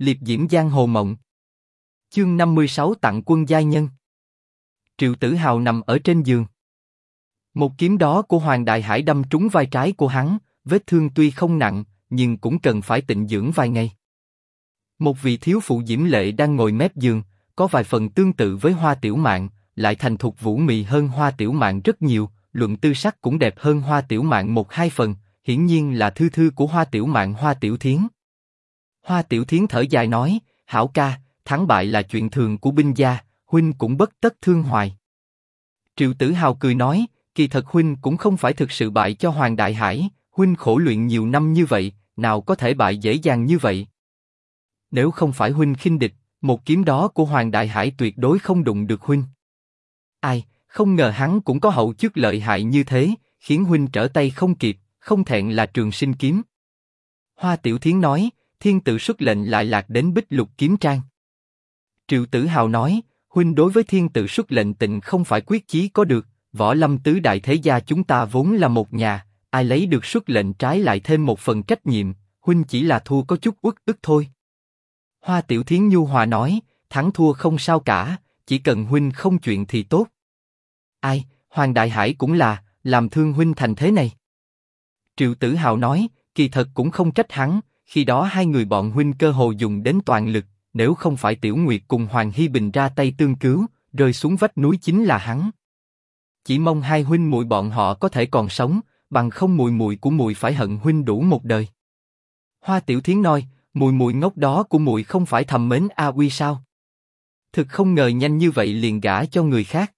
liệp diễm giang hồ mộng. Chương 56 tặng quân giai nhân. Triệu Tử Hào nằm ở trên giường. Một kiếm đó của Hoàng Đại Hải đâm trúng vai trái của hắn, vết thương tuy không nặng, nhưng cũng cần phải tịnh dưỡng vài ngày. Một vị thiếu phụ diễm lệ đang ngồi mép giường, có vài phần tương tự với Hoa Tiểu Mạn, lại thành thục vũ mị hơn Hoa Tiểu Mạn rất nhiều, luận tư sắc cũng đẹp hơn Hoa Tiểu Mạn một hai phần, hiển nhiên là thư thư của Hoa Tiểu Mạn Hoa Tiểu Thiến. Hoa Tiểu Thiến thở dài nói, hảo ca, thắng bại là chuyện thường của binh gia, huynh cũng bất tất thương hoài. Triệu Tử Hào cười nói, kỳ thật huynh cũng không phải thực sự bại cho Hoàng Đại Hải, huynh khổ luyện nhiều năm như vậy, nào có thể bại dễ dàng như vậy. Nếu không phải huynh khinh địch, một kiếm đó của Hoàng Đại Hải tuyệt đối không đụng được huynh. Ai, không ngờ hắn cũng có hậu chức lợi hại như thế, khiến huynh trở tay không kịp, không thẹn là trường sinh kiếm. Hoa Tiểu Thiến nói, thiên tử xuất lệnh lại lạc đến bích lục kiếm trang. Triệu Tử Hào nói, huynh đối với thiên tử xuất lệnh tịnh không phải quyết chí có được, võ lâm tứ đại thế gia chúng ta vốn là một nhà, ai lấy được xuất lệnh trái lại thêm một phần trách nhiệm, huynh chỉ là thua có chút uất ức thôi. Hoa Tiểu Thiến nhu hòa nói, thắng thua không sao cả, chỉ cần huynh không chuyện thì tốt. Ai, Hoàng Đại Hải cũng là, làm thương huynh thành thế này. Triệu Tử Hào nói, kỳ thật cũng không trách hắn, khi đó hai người bọn huynh cơ hồ dùng đến toàn lực, nếu không phải Tiểu Nguyệt cùng Hoàng Hy Bình ra tay tương cứu, rơi xuống vách núi chính là hắn. Chỉ mong hai huynh muội bọn họ có thể còn sống, bằng không mùi mùi của mùi phải hận huynh đủ một đời. Hoa Tiểu Thiến nói, mùi mùi ngốc đó của mùi không phải thầm mến A Uy sao? Thực không ngờ nhanh như vậy liền gả cho người khác.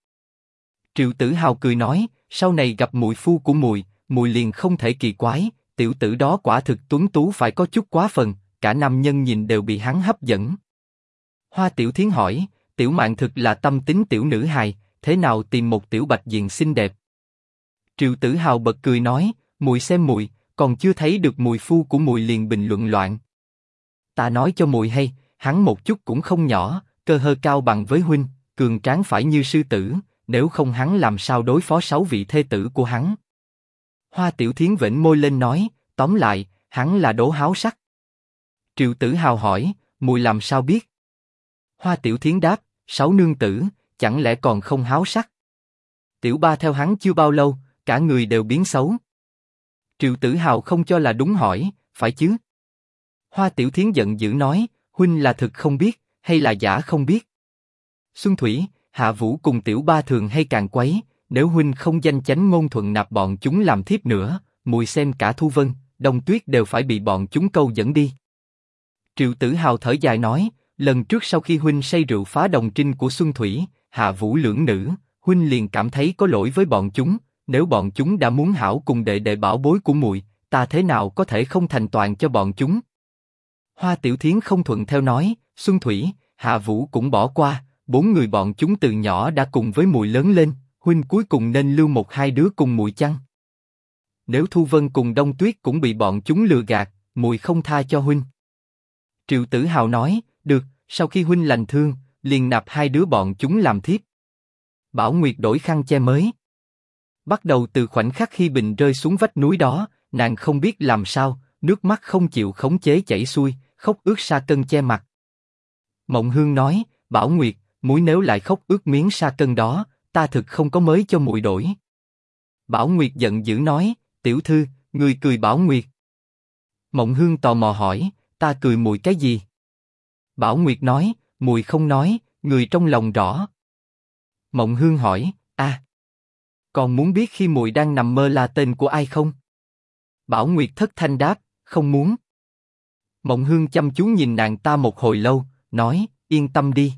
Triệu Tử Hào cười nói, sau này gặp mùi phu của mùi, mùi liền không thể kỳ quái, tiểu tử đó quả thực tuấn tú phải có chút quá phần, cả nam nhân nhìn đều bị hắn hấp dẫn. Hoa Tiểu Thiến hỏi, tiểu mạng thực là tâm tính tiểu nữ hài, thế nào tìm một tiểu bạch diện xinh đẹp? Triệu Tử Hào bật cười nói, mùi xem mùi, còn chưa thấy được mùi phu của mùi liền bình luận loạn. Ta nói cho mùi hay, hắn một chút cũng không nhỏ, cơ hơ cao bằng với huynh, cường tráng phải như sư tử, nếu không hắn làm sao đối phó sáu vị thê tử của hắn. Hoa Tiểu Thiến vểnh môi lên nói, tóm lại, hắn là đố háo sắc. Triệu Tử Hào hỏi, mùi làm sao biết? Hoa Tiểu Thiến đáp, sáu nương tử, chẳng lẽ còn không háo sắc? Tiểu Ba theo hắn chưa bao lâu, cả người đều biến xấu. Triệu Tử Hào không cho là đúng hỏi, phải chứ? Hoa Tiểu Thiến giận dữ nói, huynh là thực không biết, hay là giả không biết? Xuân Thủy, Hạ Vũ cùng Tiểu Ba thường hay càng quấy, nếu huynh không danh chánh ngôn thuận nạp bọn chúng làm thiếp nữa, mùi xem cả Thu Vân, Đông Tuyết đều phải bị bọn chúng câu dẫn đi. Triệu Tử Hào thở dài nói, lần trước sau khi huynh say rượu phá đồng trinh của Xuân Thủy, Hạ Vũ lưỡng nữ, huynh liền cảm thấy có lỗi với bọn chúng. Nếu bọn chúng đã muốn hảo cùng đệ đệ bảo bối của mùi, ta thế nào có thể không thành toàn cho bọn chúng? Hoa Tiểu Thiến không thuận theo nói, Xuân Thủy, Hạ Vũ cũng bỏ qua, bốn người bọn chúng từ nhỏ đã cùng với mùi lớn lên, huynh cuối cùng nên lưu một hai đứa cùng mùi chăng? Nếu Thu Vân cùng Đông Tuyết cũng bị bọn chúng lừa gạt, mùi không tha cho huynh. Triệu Tử Hào nói, được, sau khi huynh lành thương, liền nạp hai đứa bọn chúng làm thiếp. Bảo Nguyệt đổi khăn che mới. Bắt đầu từ khoảnh khắc khi bình rơi xuống vách núi đó, nàng không biết làm sao, nước mắt không chịu khống chế chảy xuôi, khóc ướt sa cân che mặt. Mộng Hương nói, Bảo Nguyệt, muối nếu lại khóc ướt miếng sa cân đó, ta thực không có mới cho muội đổi. Bảo Nguyệt giận dữ nói, tiểu thư, người cười Bảo Nguyệt. Mộng Hương tò mò hỏi, ta cười mùi cái gì? Bảo Nguyệt nói, mùi không nói, người trong lòng rõ. Mộng Hương hỏi, a, còn muốn biết khi mùi đang nằm mơ là tên của ai không? Bảo Nguyệt thất thanh đáp, không muốn. Mộng Hương chăm chú nhìn nàng ta một hồi lâu, nói, yên tâm đi.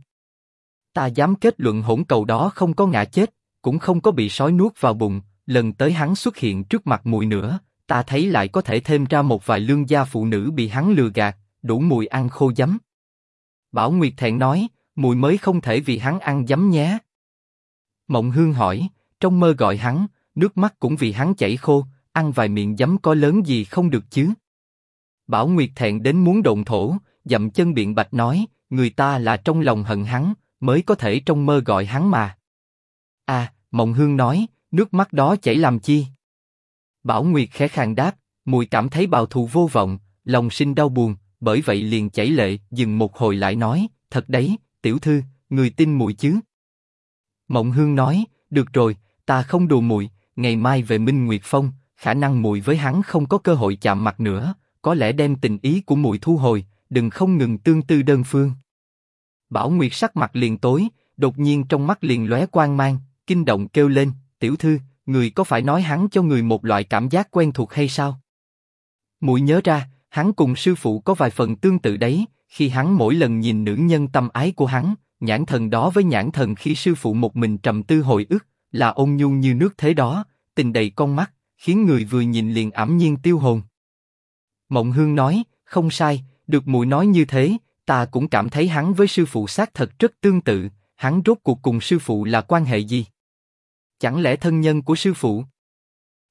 Ta dám kết luận hỗn cầu đó không có ngã chết, cũng không có bị sói nuốt vào bụng. Lần tới hắn xuất hiện trước mặt mùi nữa, ta thấy lại có thể thêm ra một vài lương gia phụ nữ bị hắn lừa gạt, đủ mùi ăn khô giấm. Bảo Nguyệt thẹn nói, mùi mới không thể vì hắn ăn giấm nhé. Mộng Hương hỏi, trong mơ gọi hắn, nước mắt cũng vì hắn chảy khô, ăn vài miệng giấm có lớn gì không được chứ? Bảo Nguyệt thẹn đến muốn độn thổ, dậm chân biện bạch nói, người ta là trong lòng hận hắn, mới có thể trong mơ gọi hắn mà. À, Mộng Hương nói, nước mắt đó chảy làm chi? Bảo Nguyệt khẽ khàng đáp, mùi cảm thấy bào thù vô vọng, lòng sinh đau buồn, bởi vậy liền chảy lệ, dừng một hồi lại nói, thật đấy, tiểu thư, người tin mùi chứ? Mộng Hương nói, được rồi, ta không đùa mùi. ngày mai về Minh Nguyệt Phong, khả năng mùi với hắn không có cơ hội chạm mặt nữa, có lẽ đem tình ý của mùi thu hồi, đừng không ngừng tương tư đơn phương. Bảo Nguyệt sắc mặt liền tối, đột nhiên trong mắt liền lóe quang mang, kinh động kêu lên, tiểu thư, người có phải nói hắn cho người một loại cảm giác quen thuộc hay sao? Mũi nhớ ra, hắn cùng sư phụ có vài phần tương tự đấy, khi hắn mỗi lần nhìn nữ nhân tâm ái của hắn, nhãn thần đó với nhãn thần khi sư phụ một mình trầm tư hồi ức, là ôn nhu như nước thế đó, tình đầy con mắt, khiến người vừa nhìn liền ảm nhiên tiêu hồn. Mộng Hương nói, không sai, được mũi nói như thế, ta cũng cảm thấy hắn với sư phụ xác thật rất tương tự, hắn rốt cuộc cùng sư phụ là quan hệ gì? Chẳng lẽ thân nhân của sư phụ?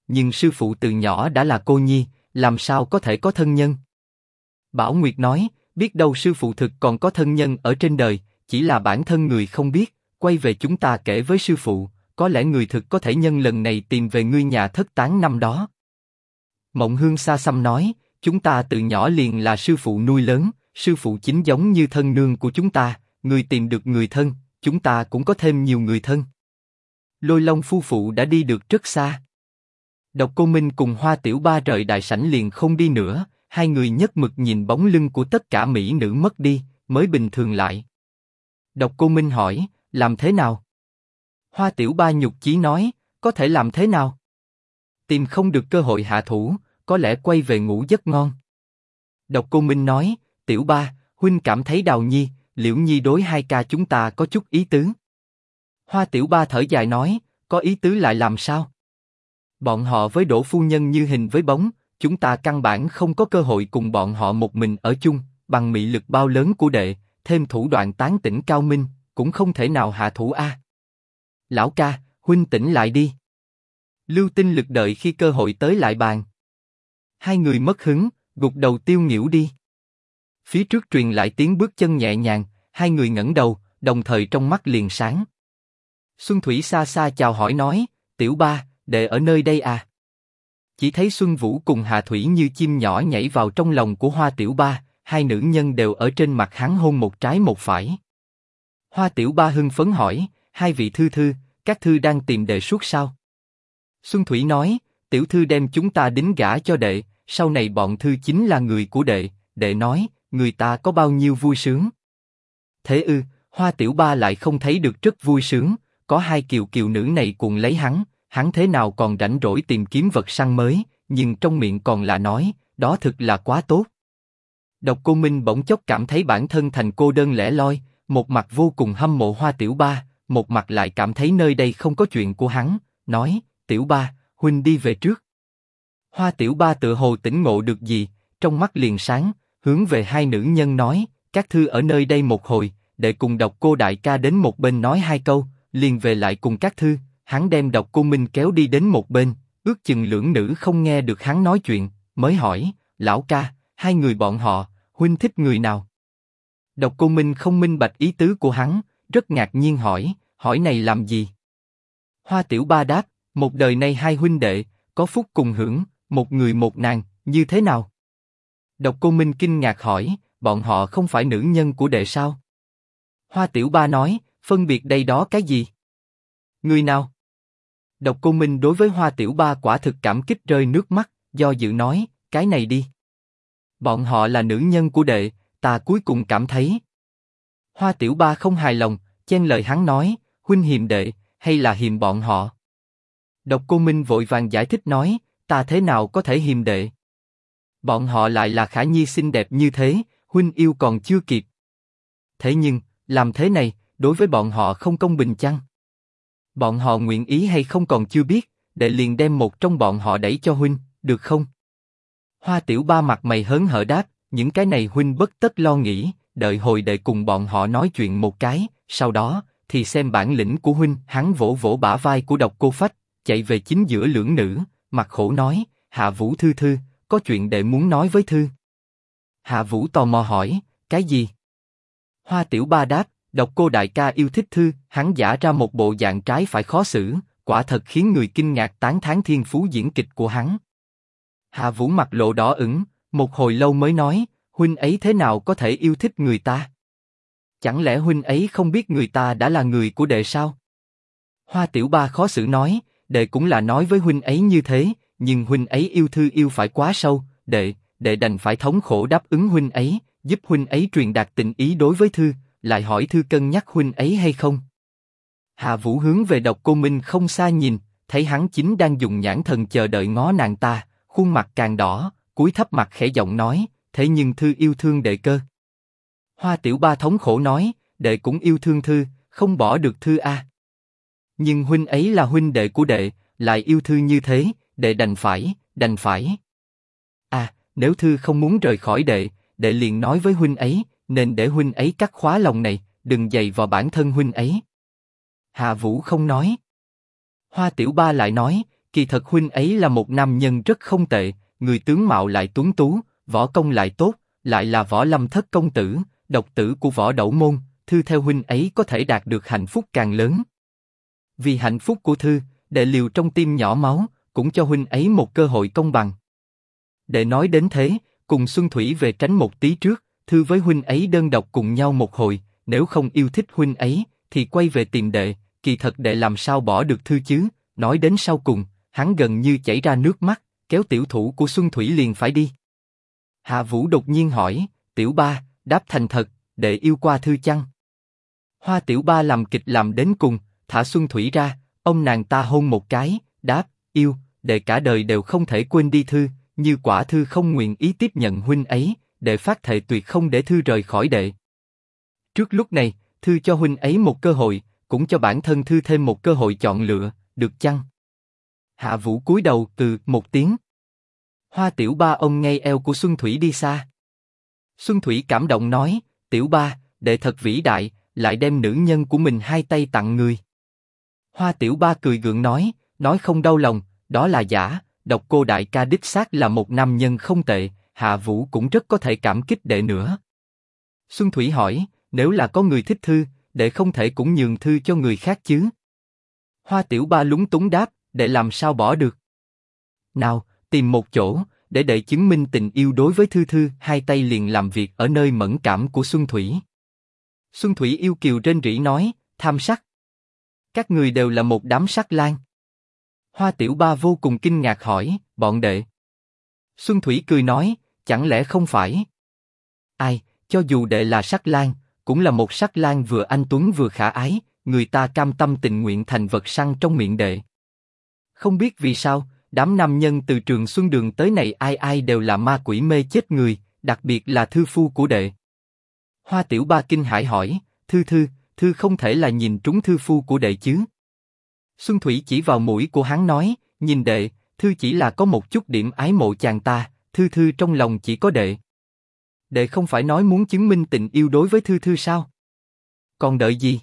Nhưng sư phụ từ nhỏ đã là cô nhi, làm sao có thể có thân nhân? Bảo Nguyệt nói, biết đâu sư phụ thực còn có thân nhân ở trên đời, chỉ là bản thân người không biết. Quay về chúng ta kể với sư phụ, có lẽ người thực có thể nhân lần này tìm về ngươi nhà thất tán năm đó. Mộng Hương xa xăm nói, chúng ta từ nhỏ liền là sư phụ nuôi lớn, sư phụ chính giống như thân nương của chúng ta, người tìm được người thân, chúng ta cũng có thêm nhiều người thân. Lôi Long phu phụ đã đi được rất xa. Độc Cô Minh cùng Hoa Tiểu Ba rời đại sảnh liền không đi nữa, hai người nhất mực nhìn bóng lưng của tất cả mỹ nữ mất đi, mới bình thường lại. Độc Cô Minh hỏi, làm thế nào? Hoa Tiểu Ba nhục chí nói, có thể làm thế nào? Tìm không được cơ hội hạ thủ, có lẽ quay về ngủ giấc ngon. Độc Cô Minh nói, Tiểu Ba, huynh cảm thấy Đào Nhi, Liễu Nhi đối hai ca chúng ta có chút ý tứ. Hoa Tiểu Ba thở dài nói, có ý tứ lại làm sao? Bọn họ với Đỗ Phu Nhân như hình với bóng, chúng ta căn bản không có cơ hội cùng bọn họ một mình ở chung, bằng mị lực bao lớn của đệ, thêm thủ đoạn tán tỉnh cao minh, cũng không thể nào hạ thủ a. Lão ca, huynh tỉnh lại đi. Lưu Tinh lực đợi khi cơ hội tới lại bàn. Hai người mất hứng, gục đầu tiêu nghỉu đi. Phía trước truyền lại tiếng bước chân nhẹ nhàng, hai người ngẩng đầu, đồng thời trong mắt liền sáng. Xuân Thủy xa xa chào hỏi nói, tiểu ba, đệ ở nơi đây à? Chỉ thấy Xuân Vũ cùng Hà Thủy như chim nhỏ nhảy vào trong lòng của Hoa Tiểu Ba, hai nữ nhân đều ở trên mặt hắn hôn một trái một phải. Hoa Tiểu Ba hưng phấn hỏi, hai vị thư thư, các thư đang tìm đệ suốt sao? Xuân Thủy nói, tiểu thư đem chúng ta đính gả cho đệ, sau này bọn thư chính là người của đệ. Đệ nói, người ta có bao nhiêu vui sướng. Thế ư, Hoa Tiểu Ba lại không thấy được rất vui sướng, có hai kiều kiều nữ này cùng lấy hắn, hắn thế nào còn rảnh rỗi tìm kiếm vật săn mới, nhưng trong miệng còn là nói, đó thực là quá tốt. Độc Cô Minh bỗng chốc cảm thấy bản thân thành cô đơn lẻ loi, một mặt vô cùng hâm mộ Hoa Tiểu Ba, một mặt lại cảm thấy nơi đây không có chuyện của hắn, nói, Tiểu Ba, huynh đi về trước. Hoa Tiểu Ba tự hồ tỉnh ngộ được gì, trong mắt liền sáng, hướng về hai nữ nhân nói, các thư ở nơi đây một hồi, để cùng đọc cô đại ca đến một bên nói hai câu, liền về lại cùng các thư, hắn đem đọc cô Minh kéo đi đến một bên, ước chừng lưỡng nữ không nghe được hắn nói chuyện, mới hỏi, lão ca, hai người bọn họ, huynh thích người nào? Độc cô Minh không minh bạch ý tứ của hắn, rất ngạc nhiên hỏi, hỏi này làm gì? Hoa Tiểu Ba đáp, một đời này hai huynh đệ, có phúc cùng hưởng, một người một nàng, như thế nào? Độc Cô Minh kinh ngạc hỏi, bọn họ không phải nữ nhân của đệ sao? Hoa Tiểu Ba nói, phân biệt đây đó cái gì? Người nào? Độc Cô Minh đối với Hoa Tiểu Ba quả thực cảm kích rơi nước mắt, do dự nói, cái này đi. Bọn họ là nữ nhân của đệ, ta cuối cùng cảm thấy. Hoa Tiểu Ba không hài lòng, chen lời hắn nói, huynh hiềm đệ, hay là hiềm bọn họ? Độc Cô Minh vội vàng giải thích nói, ta thế nào có thể hiềm đệ? Bọn họ lại là khả nhi xinh đẹp như thế, huynh yêu còn chưa kịp. Thế nhưng, làm thế này, đối với bọn họ không công bình chăng? Bọn họ nguyện ý hay không còn chưa biết, đệ liền đem một trong bọn họ đẩy cho huynh, được không? Hoa Tiểu Ba mặt mày hớn hở đáp, những cái này huynh bất tất lo nghĩ, đợi hồi đệ cùng bọn họ nói chuyện một cái, sau đó thì xem bản lĩnh của huynh. Hắn vỗ vỗ bả vai của độc cô phách, chạy về chính giữa lưỡng nữ, mặt khổ nói, Hạ Vũ Thư Thư, có chuyện đệ muốn nói với Thư. Hạ Vũ tò mò hỏi, cái gì? Hoa Tiểu Ba đáp, độc cô đại ca yêu thích Thư, hắn giả ra một bộ dạng trái phải khó xử, quả thật khiến người kinh ngạc tán thán thiên phú diễn kịch của hắn. Hạ Vũ mặt lộ đỏ ửng, một hồi lâu mới nói, huynh ấy thế nào có thể yêu thích người ta? Chẳng lẽ huynh ấy không biết người ta đã là người của đệ sao? Hoa Tiểu Ba khó xử nói, đệ cũng là nói với huynh ấy như thế, nhưng huynh ấy yêu thư yêu phải quá sâu, đệ, đệ đành phải thống khổ đáp ứng huynh ấy, giúp huynh ấy truyền đạt tình ý đối với thư, lại hỏi thư cân nhắc huynh ấy hay không. hà Vũ hướng về độc cô Minh không xa nhìn, thấy hắn chính đang dùng nhãn thần chờ đợi ngó nàng ta, khuôn mặt càng đỏ, cúi thấp mặt khẽ giọng nói, thế nhưng thư yêu thương đệ cơ. Hoa Tiểu Ba thống khổ nói, đệ cũng yêu thương thư, không bỏ được thư a. Nhưng huynh ấy là huynh đệ của đệ, lại yêu thư như thế, đệ đành phải, đành phải. À, nếu thư không muốn rời khỏi đệ, đệ liền nói với huynh ấy, nên để huynh ấy cắt khóa lòng này, đừng dày vào bản thân huynh ấy. Hạ Vũ không nói. Hoa Tiểu Ba lại nói, kỳ thật huynh ấy là một nam nhân rất không tệ, người tướng mạo lại tuấn tú, võ công lại tốt, lại là võ lâm thất công tử, độc tử của võ đậu môn, thư theo huynh ấy có thể đạt được hạnh phúc càng lớn. Vì hạnh phúc của thư, đệ liều trong tim nhỏ máu, cũng cho huynh ấy một cơ hội công bằng. để nói đến thế, cùng Xuân Thủy về tránh một tí trước, thư với huynh ấy đơn độc cùng nhau một hồi, nếu không yêu thích huynh ấy, thì quay về tìm đệ. Kỳ thật đệ làm sao bỏ được thư chứ? Nói đến sau cùng, hắn gần như chảy ra nước mắt, kéo tiểu thủ của Xuân Thủy liền phải đi. Hạ Vũ đột nhiên hỏi, tiểu ba, đáp thành thật, đệ yêu qua thư chăng? Hoa tiểu ba làm kịch làm đến cùng, thả Xuân Thủy ra, ông nàng ta hôn một cái, đáp, yêu, đệ cả đời đều không thể quên đi thư, như quả thư không nguyện ý tiếp nhận huynh ấy, đệ phát thệ tuyệt không để thư rời khỏi đệ. Trước lúc này, thư cho huynh ấy một cơ hội, cũng cho bản thân thư thêm một cơ hội chọn lựa, được chăng? Hạ Vũ cúi đầu từ một tiếng. Hoa Tiểu Ba ông ngay eo của Xuân Thủy đi xa. Xuân Thủy cảm động nói, Tiểu Ba, đệ thật vĩ đại, lại đem nữ nhân của mình hai tay tặng người. Hoa Tiểu Ba cười gượng nói, nói không đau lòng, đó là giả, độc cô đại ca đích xác là một nam nhân không tệ, Hạ Vũ cũng rất có thể cảm kích đệ nữa. Xuân Thủy hỏi, nếu là có người thích thư, đệ không thể cũng nhường thư cho người khác chứ? Hoa Tiểu Ba lúng túng đáp, đệ làm sao bỏ được? Nào, tìm một chỗ, để đệ chứng minh tình yêu đối với Thư Thư, hai tay liền làm việc ở nơi mẫn cảm của Xuân Thủy. Xuân Thủy yêu kiều trên rỉ nói, tham sắc. Các người đều là một đám sắc lang. Hoa Tiểu Ba vô cùng kinh ngạc hỏi, bọn đệ. Xuân Thủy cười nói, chẳng lẽ không phải? Ai, cho dù đệ là sắc lang, cũng là một sắc lang vừa anh tuấn vừa khả ái, người ta cam tâm tình nguyện thành vật săn trong miệng đệ. Không biết vì sao, đám nam nhân từ trường xuân đường tới này ai ai đều là ma quỷ mê chết người, đặc biệt là thư phu của đệ. Hoa Tiểu Ba kinh hãi hỏi, thư thư, thư không thể là nhìn trúng thư phu của đệ chứ? Xuân Thủy chỉ vào mũi của hắn nói, nhìn đệ, thư chỉ là có một chút điểm ái mộ chàng ta, thư thư trong lòng chỉ có đệ. Đệ không phải nói muốn chứng minh tình yêu đối với thư thư sao? Còn đợi gì?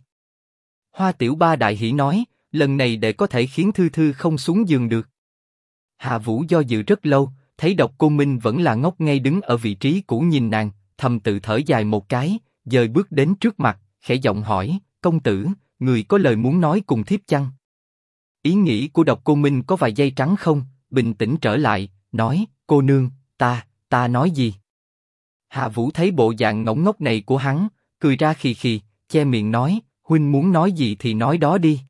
Hoa Tiểu Ba đại hỉ nói, lần này đệ có thể khiến thư thư không xuống giường được. Hạ Vũ do dự rất lâu, thấy độc cô Minh vẫn là ngốc ngay đứng ở vị trí cũ nhìn nàng, thầm tự thở dài một cái, dời bước đến trước mặt, khẽ giọng hỏi, công tử, người có lời muốn nói cùng thiếp chăng? Ý nghĩ của độc cô Minh có vài giây trắng không? Bình tĩnh trở lại, nói, cô nương, ta, ta nói gì? Hạ Vũ thấy bộ dạng ngỗng ngốc này của hắn, cười ra khì khì, che miệng nói, huynh muốn nói gì thì nói đó đi.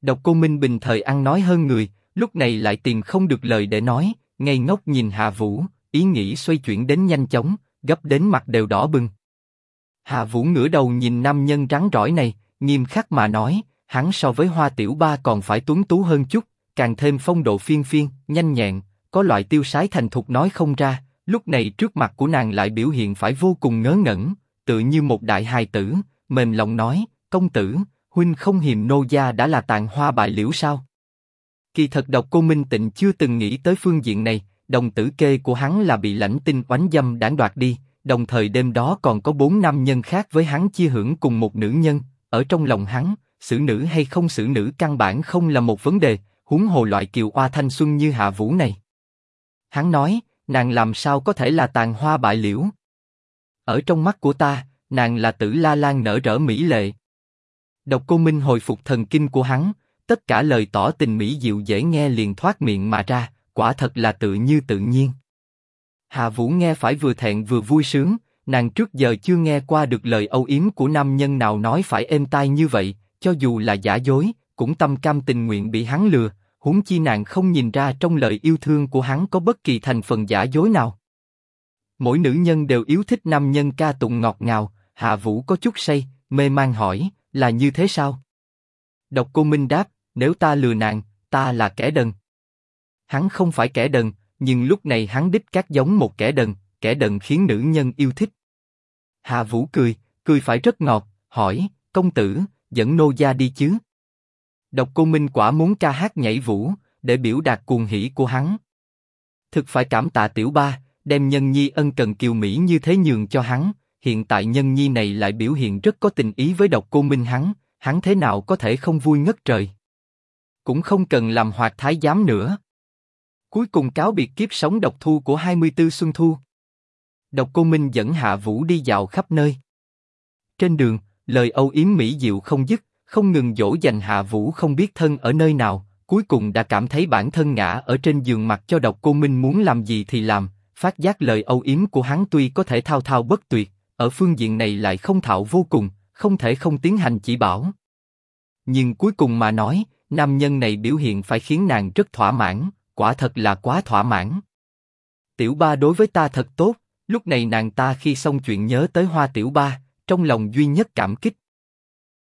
Độc cô Minh bình thời ăn nói hơn người, lúc này lại tìm không được lời để nói, ngây ngốc nhìn Hạ Vũ, ý nghĩ xoay chuyển đến nhanh chóng, gấp đến mặt đều đỏ bừng. Hạ Vũ ngửa đầu nhìn nam nhân rắn rỏi này, nghiêm khắc mà nói, hắn so với Hoa Tiểu Ba còn phải tuấn tú hơn chút, càng thêm phong độ phiên phiên, nhanh nhẹn, có loại tiêu sái thành thục nói không ra. Lúc này trước mặt của nàng lại biểu hiện phải vô cùng ngớ ngẩn, tự như một đại hài tử, mềm lòng nói, công tử, huynh không hiềm nô gia đã là tàn hoa bại liễu sao? Kỳ thật độc cô Minh Tịnh chưa từng nghĩ tới phương diện này, đồng tử kê của hắn là bị lãnh tinh oánh dâm đảng đoạt đi, đồng thời đêm đó còn có bốn nam nhân khác với hắn chia hưởng cùng một nữ nhân, ở trong lòng hắn, xử nữ hay không xử nữ căn bản không là một vấn đề, huống hồ loại kiều oa thanh xuân như hạ vũ này. Hắn nói, nàng làm sao có thể là tàn hoa bại liễu? Ở trong mắt của ta, nàng là tử la lan nở rỡ mỹ lệ. Độc cô Minh hồi phục thần kinh của hắn, tất cả lời tỏ tình mỹ diệu dễ nghe liền thoát miệng mà ra, quả thật là tự như tự nhiên. Hà Vũ nghe phải vừa thẹn vừa vui sướng, nàng trước giờ chưa nghe qua được lời âu yếm của nam nhân nào nói phải êm tai như vậy, cho dù là giả dối, cũng tâm cam tình nguyện bị hắn lừa, huống chi nàng không nhìn ra trong lời yêu thương của hắn có bất kỳ thành phần giả dối nào. Mỗi nữ nhân đều yêu thích nam nhân ca tụng ngọt ngào, Hạ Vũ có chút say, mê man hỏi, là như thế sao? Độc Cô Minh đáp, nếu ta lừa nàng, ta là kẻ đần. Hắn không phải kẻ đần, nhưng lúc này hắn đích các giống một kẻ đần, kẻ đần khiến nữ nhân yêu thích. Hạ Vũ cười, cười phải rất ngọt, hỏi, công tử, dẫn nô gia đi chứ? Độc Cô Minh quả muốn ca hát nhảy vũ, để biểu đạt cuồng hỉ của hắn. Thực phải cảm tạ tiểu ba, đem nhân nhi ân cần kiều mỹ như thế nhường cho hắn. Hiện tại nhân nhi này lại biểu hiện rất có tình ý với Độc Cô Minh hắn, hắn thế nào có thể không vui ngất trời? Cũng không cần làm hoạt thái giám nữa. Cuối cùng cáo biệt kiếp sống độc thu của 24 Xuân Thu. Độc Cô Minh dẫn Hạ Vũ đi dạo khắp nơi. Trên đường, lời âu yếm mỹ diệu không dứt, không ngừng dỗ dành Hạ Vũ không biết thân ở nơi nào, cuối cùng đã cảm thấy bản thân ngã ở trên giường mặt cho Độc Cô Minh muốn làm gì thì làm, phát giác lời âu yếm của hắn tuy có thể thao thao bất tuyệt, ở phương diện này lại không thạo vô cùng, không thể không tiến hành chỉ bảo. Nhưng cuối cùng mà nói, nam nhân này biểu hiện phải khiến nàng rất thỏa mãn, quả thật là quá thỏa mãn. Tiểu ba đối với ta thật tốt, lúc này nàng ta khi xong chuyện nhớ tới hoa tiểu ba, trong lòng duy nhất cảm kích,